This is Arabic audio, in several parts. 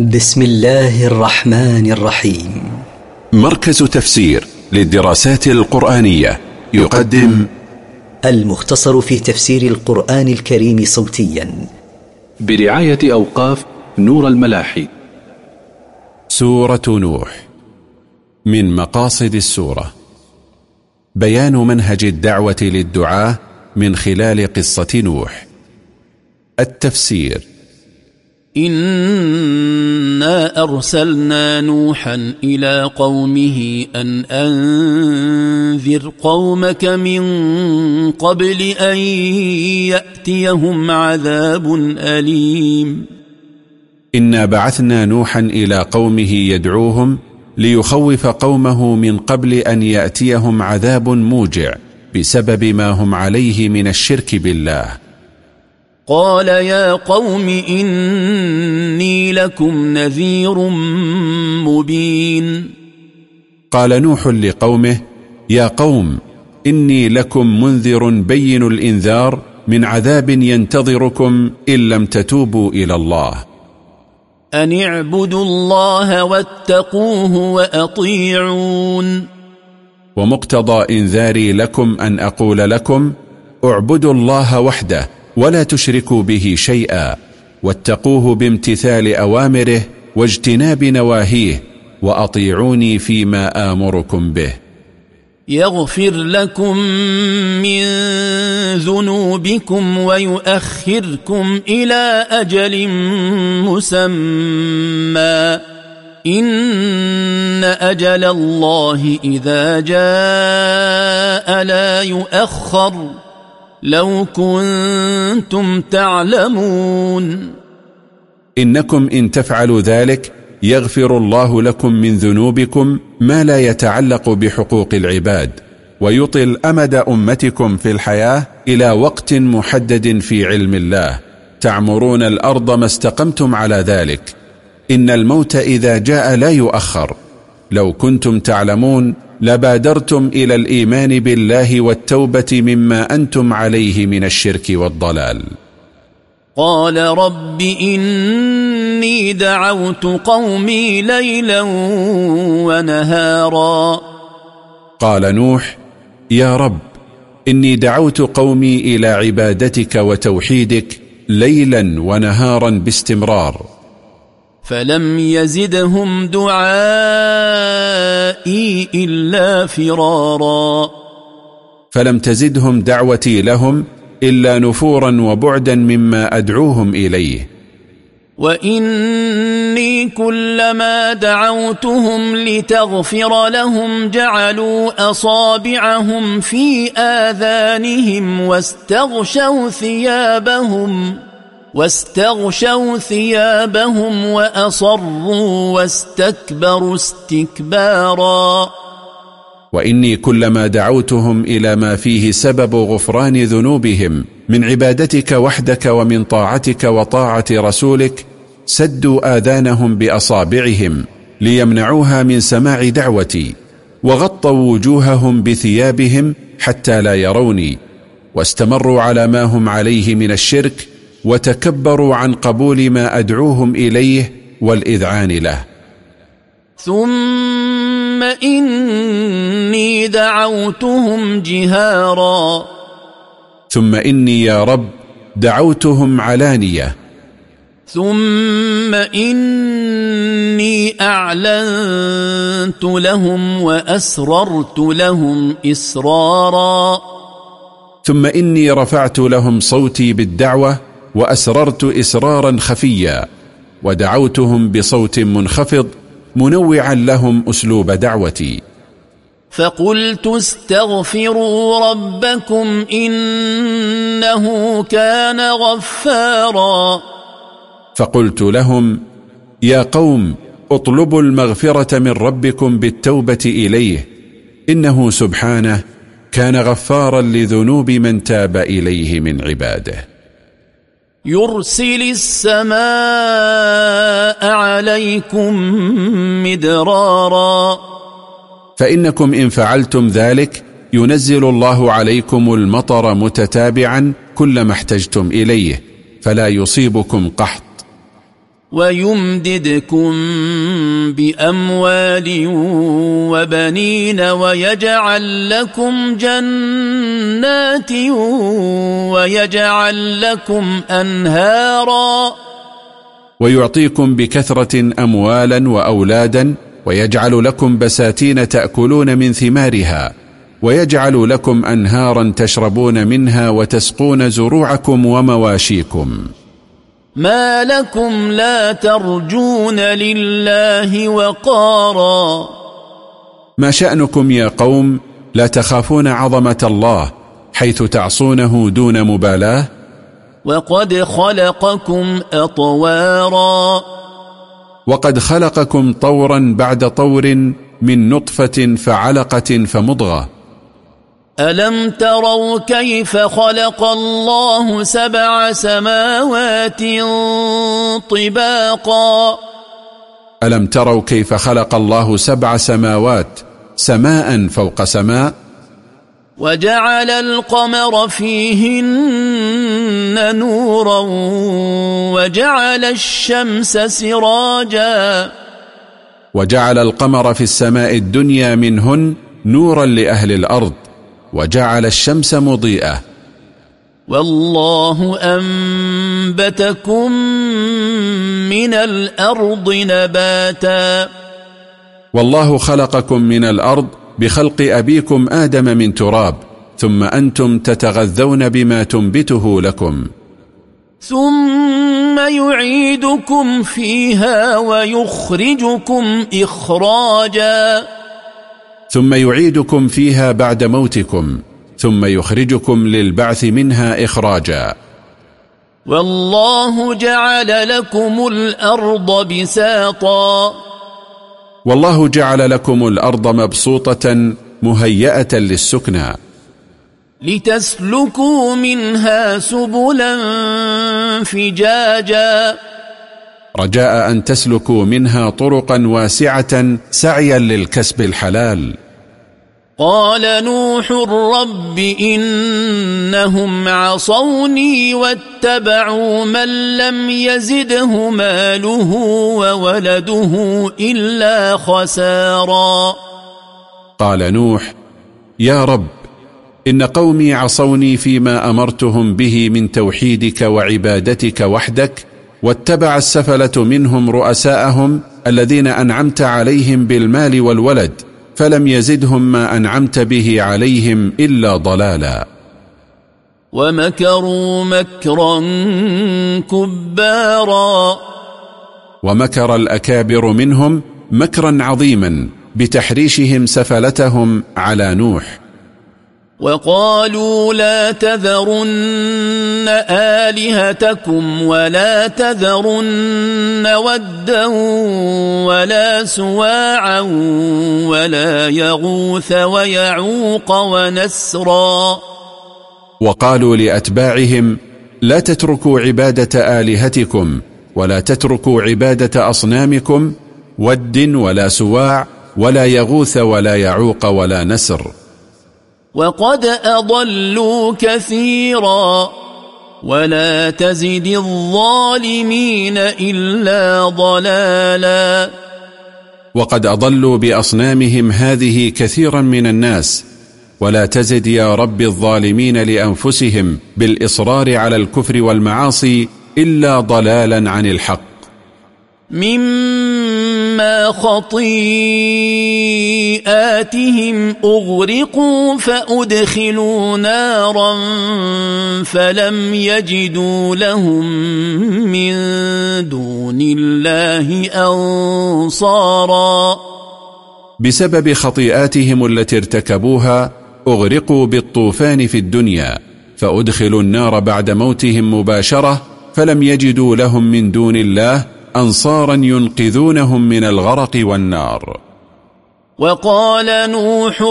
بسم الله الرحمن الرحيم. مركز تفسير للدراسات القرآنية يقدم المختصر في تفسير القرآن الكريم صوتيا. برعاية أوقاف نور الملاحي. سورة نوح. من مقاصد السورة. بيان منهج الدعوة للدعاة من خلال قصة نوح. التفسير. إنا أرسلنا نوحا إلى قومه أن أنذر قومك من قبل أن يأتيهم عذاب أليم. إنا بعثنا نوحا إلى قومه يدعوهم ليخوف قومه من قبل أن يأتيهم عذاب موجع بسبب ما هم عليه من الشرك بالله. قال يا قوم إني لكم نذير مبين. قال نوح لقومه يا قوم إني لكم منذر بين الإنذار من عذاب ينتظركم إن لم تتوبوا إلى الله. أن اعبدوا الله واتقوه وأطيعون. ومقتضى إنذاري لكم أن أقول لكم اعبدوا الله وحده ولا تشركوا به شيئا واتقوه بامتثال أوامره واجتناب نواهيه وأطيعوني فيما آمركم به. يغفر لكم من ذنوبكم ويؤخركم إلى أجل مسمى. إن أجل الله إذا جاء لا يؤخر. لو كنتم تعلمون. إنكم إن تفعلوا ذلك يغفر الله لكم من ذنوبكم ما لا يتعلق بحقوق العباد ويطل أمد أمتكم في الحياة إلى وقت محدد في علم الله. تعمرون الأرض ما استقمتم على ذلك. إن الموت إذا جاء لا يؤخر. لو كنتم تعلمون لبادرتم إلى الإيمان بالله والتوبة مما أنتم عليه من الشرك والضلال. قال رب إني دعوت قومي ليلا ونهارا. قال نوح يا رب إني دعوت قومي إلى عبادتك وتوحيدك ليلا ونهارا باستمرار. فلم يزدهم دعائي إلا فرارا. فلم تزدهم دعوتي لهم إلا نفورا وبعدا مما أدعوهم إليه. وإني كلما دعوتهم لتغفر لهم جعلوا أصابعهم في آذانهم واستغشوا ثيابهم. واستغشوا ثيابهم وأصروا واستكبروا استكبارا. وإني كلما دعوتهم إلى ما فيه سبب غفران ذنوبهم من عبادتك وحدك ومن طاعتك وطاعة رسولك سدوا آذانهم بأصابعهم ليمنعوها من سماع دعوتي وغطوا وجوههم بثيابهم حتى لا يروني واستمروا على ما هم عليه من الشرك وتكبروا عن قبول ما أدعوهم إليه والإذعان له. ثم إني دعوتهم جهارا. ثم إني يا رب دعوتهم علانية. ثم إني أعلنت لهم وأسررت لهم إسرارا. ثم إني رفعت لهم صوتي بالدعوة وأسررت إسرارا خفيا ودعوتهم بصوت منخفض منوعا لهم أسلوب دعوتي. فقلت استغفروا ربكم إنه كان غفارا. فقلت لهم يا قوم اطلبوا المغفرة من ربكم بالتوبة إليه إنه سبحانه كان غفارا لذنوب من تاب إليه من عباده. يرسل السماء عليكم مدرارا. فإنكم إن فعلتم ذلك ينزل الله عليكم المطر متتابعا كلما احتجتم إليه فلا يصيبكم قحط. ويمددكم بأموال وبنين ويجعل لكم جنات ويجعل لكم أنهارا. ويعطيكم بكثرة اموالا وأولادا ويجعل لكم بساتين تأكلون من ثمارها ويجعل لكم انهارا تشربون منها وتسقون زروعكم ومواشيكم. ما لكم لا ترجون لله وقارا ما شأنكم يا قوم لا تخافون عظمة الله حيث تعصونه دون مبالاة؟ وقد خلقكم أطوارا وقد خلقكم طورا بعد طور من نطفة فعلقة فمضغة ألم تروا كيف خلق الله سبع سماوات طباقا؟ ألم تروا كيف خلق الله سبع سماوات سماء فوق سماء؟ وجعل القمر فيهن نورا وجعل الشمس سراجا؟ وجعل القمر في السماء الدنيا منهن نورا لأهل الأرض. وجعل الشمس مضيئة. والله أنبتكم من الأرض نباتا. والله خلقكم من الأرض بخلق أبيكم آدم من تراب ثم أنتم تتغذون بما تنبته لكم. ثم يعيدكم فيها ويخرجكم إخراجا. ثم يعيدكم فيها بعد موتكم ثم يخرجكم للبعث منها إخراجا. والله جعل لكم الأرض بساطا. والله جعل لكم الأرض مبسوطة مهيئة للسكنى. لتسلكوا منها سبلا فجاجا. رجاء أن تسلكوا منها طرقا واسعة سعيا للكسب الحلال. قال نوح رب إنهم عصوني واتبعوا من لم يزده ماله وولده إلا خسارا. قال نوح يا رب إن قومي عصوني فيما أمرتهم به من توحيدك وعبادتك وحدك واتبع السفلة منهم رؤساءهم الذين أنعمت عليهم بالمال والولد فلم يزدهم ما أنعمت به عليهم إلا ضلالا. ومكروا مكرا كبارا. ومكر الأكابر منهم مكرا عظيما بتحريشهم سفلتهم على نوح. وقالوا لا تذرن آلهتكم ولا تذرن ودا ولا سواعا ولا يغوث ويعوق ونسرا. وقالوا لأتباعهم لا تتركوا عبادة آلهتكم ولا تتركوا عبادة أصنامكم ود ولا سواع ولا يغوث ولا يعوق ولا نسر. وقد أضلوا كثيرا ولا تزد الظالمين إلا ضلالا. وقد أضلوا بأصنامهم هذه كثيرا من الناس. ولا تزد يا رب الظالمين لأنفسهم بالإصرار على الكفر والمعاصي إلا ضلالا عن الحق. مما خطيئاتهم أغرقوا فأدخلوا نارا فلم يجدوا لهم من دون الله أنصارا. بسبب خطيئاتهم التي ارتكبوها أغرقوا بالطوفان في الدنيا فأدخلوا النار بعد موتهم مباشرة فلم يجدوا لهم من دون الله أنصارا ينقذونهم من الغرق والنار. وقال نوح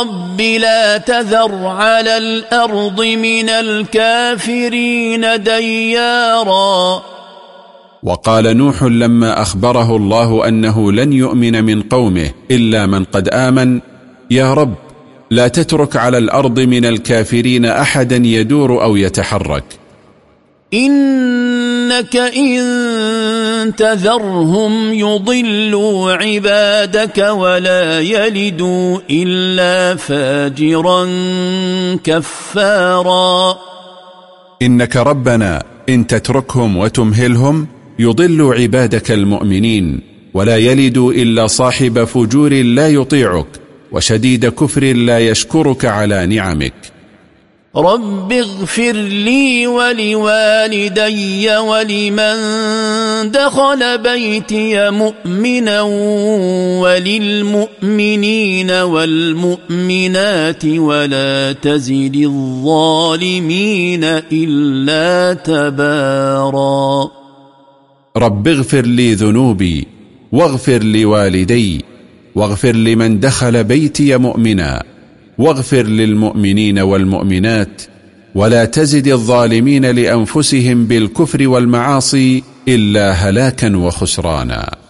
رب لا تذر على الأرض من الكافرين ديارا. وقال نوح لما أخبره الله أنه لن يؤمن من قومه إلا من قد آمن يا رب لا تترك على الأرض من الكافرين أحدا يدور أو يتحرك. إن إنك إن تذرهم يضلوا عبادك ولا يلدوا إلا فاجرا كفارا. إنك ربنا إن تتركهم وتمهلهم يضل عبادك المؤمنين ولا يلد إلا صاحب فجور لا يطيعك وشديد كفر لا يشكرك على نعمك. رب اغفر لي ولوالدي ولمن دخل بيتي مؤمنا وللمؤمنين والمؤمنات ولا تزد الظالمين إلا تبارا. رب اغفر لي ذنوبي واغفر لوالدي واغفر لمن دخل بيتي مؤمنا واغفر للمؤمنين والمؤمنات ولا تزد الظالمين لأنفسهم بالكفر والمعاصي إلا هلاكا وخسرانا.